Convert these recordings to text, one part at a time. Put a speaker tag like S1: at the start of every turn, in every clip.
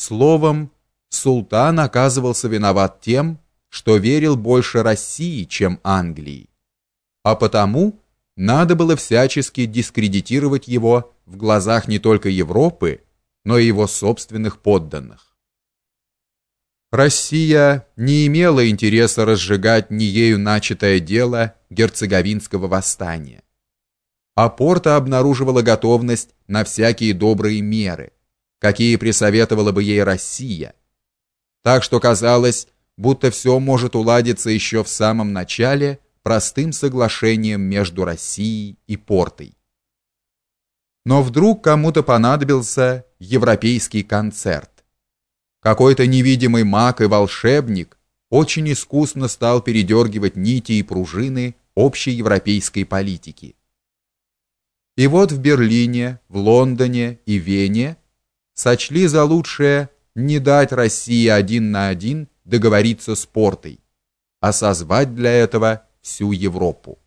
S1: Словом, султан оказывался виноват тем, что верил больше России, чем Англии. А потому надо было всячески дискредитировать его в глазах не только Европы, но и его собственных подданных. Россия не имела интереса разжигать не ею начатое дело герцеговинского восстания. А Порта обнаруживала готовность на всякие добрые меры, какие присоветовала бы ей Россия. Так что казалось, будто все может уладиться еще в самом начале простым соглашением между Россией и Портой. Но вдруг кому-то понадобился европейский концерт. Какой-то невидимый маг и волшебник очень искусно стал передергивать нити и пружины общей европейской политики. И вот в Берлине, в Лондоне и Вене сочли за лучшее не дать России один на один договориться с Портой, а созвать для этого всю Европу.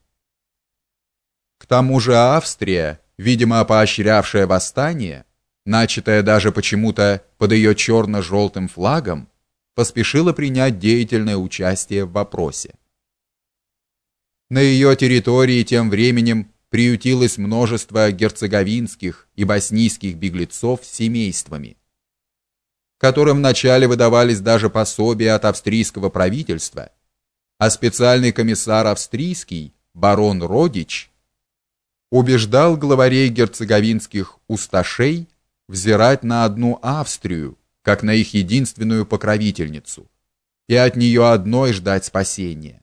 S1: К тому же Австрия, видимо, поощрявшая восстание, начатая даже почему-то под ее черно-желтым флагом, поспешила принять деятельное участие в вопросе. На ее территории тем временем приютилось множество герцеговинских и боснийских беглецов с семействами, которым вначале выдавались даже пособия от австрийского правительства, а специальный комиссар австрийский, барон Родич, убеждал главарей герцеговинских усташей взирать на одну Австрию, как на их единственную покровительницу, и от нее одной ждать спасения.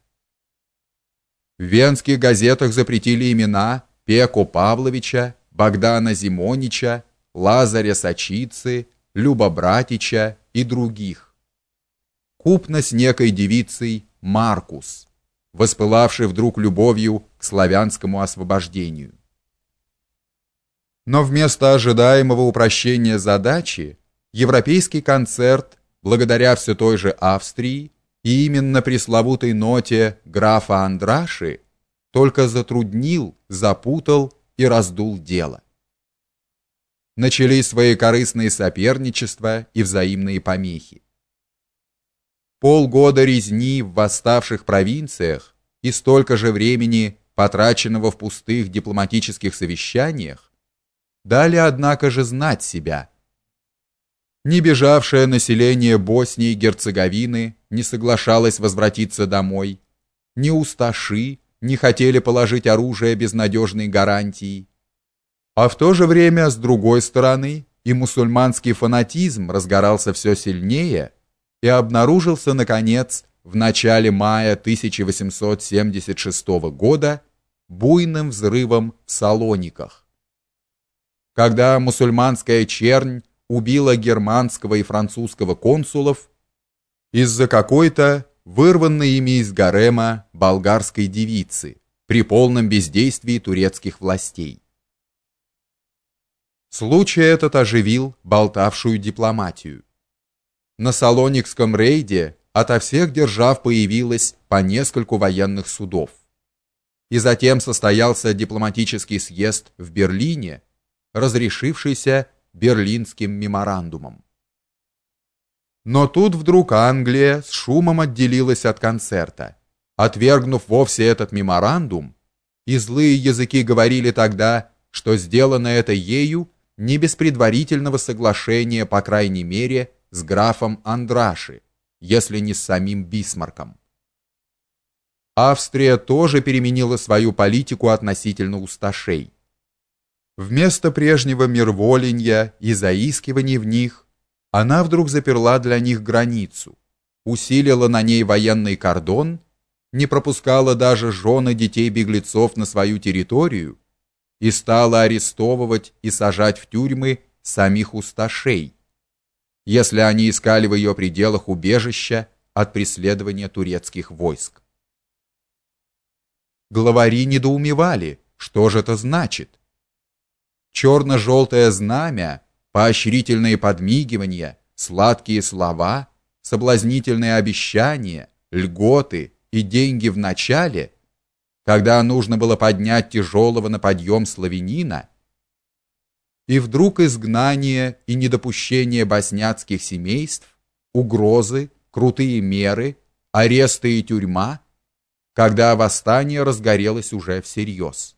S1: В венских газетах запретили имена Пеко Павловича, Богдана Зимонича, Лазаря Сачицы, Люба Братича и других. Купно с некой девицей Маркус, воспылавшей вдруг любовью к славянскому освобождению. Но вместо ожидаемого упрощения задачи европейский концерт, благодаря все той же Австрии и именно пресловутой ноте графа Андраши, только затруднил, запутал и раздул дело. Начались свои корыстные соперничества и взаимные помехи. Полгода резни в восставших провинциях и столько же времени, потраченного в пустых дипломатических совещаниях, дали, однако же, знать себя. Не бежавшее население Боснии и Герцеговины не соглашалось возвратиться домой, ни усташи не хотели положить оружие без надежной гарантии. А в то же время, с другой стороны, и мусульманский фанатизм разгорался все сильнее и обнаружился, наконец, в начале мая 1876 года буйным взрывом в Салониках когда мусульманская чернь убила германского и французского консулов из-за какой-то вырванной ими из гарема болгарской девицы при полном бездействии турецких властей. Случай этот оживил болтавшую дипломатию. На Салоникском рейде ото всех держав появилось по нескольку военных судов. И затем состоялся дипломатический съезд в Берлине, разрешившийся Берлинским меморандумом. Но тут вдруг Англия с шумом отделилась от концерта, отвергнув вовсе этот меморандум, и злые языки говорили тогда, что сделано это ею не без предварительного соглашения, по крайней мере, с графом Андраши, если не с самим Бисмарком. Австрия тоже переменила свою политику относительно усташей Вместо прежнего мирволенья и заискиваний в них, она вдруг заперла для них границу, усилила на ней военный кордон, не пропускала даже жены детей беглецов на свою территорию и стала арестовывать и сажать в тюрьмы самих усташей, если они искали в ее пределах убежища от преследования турецких войск. Главари недоумевали, что же это значит черно-желтое знамя, поощрительные подмигивания, сладкие слова, соблазнительные обещания, льготы и деньги в начале, когда нужно было поднять тяжелого на подъем славянина, и вдруг изгнание и недопущение босняцких семейств, угрозы, крутые меры, аресты и тюрьма, когда восстание разгорелось уже всерьез.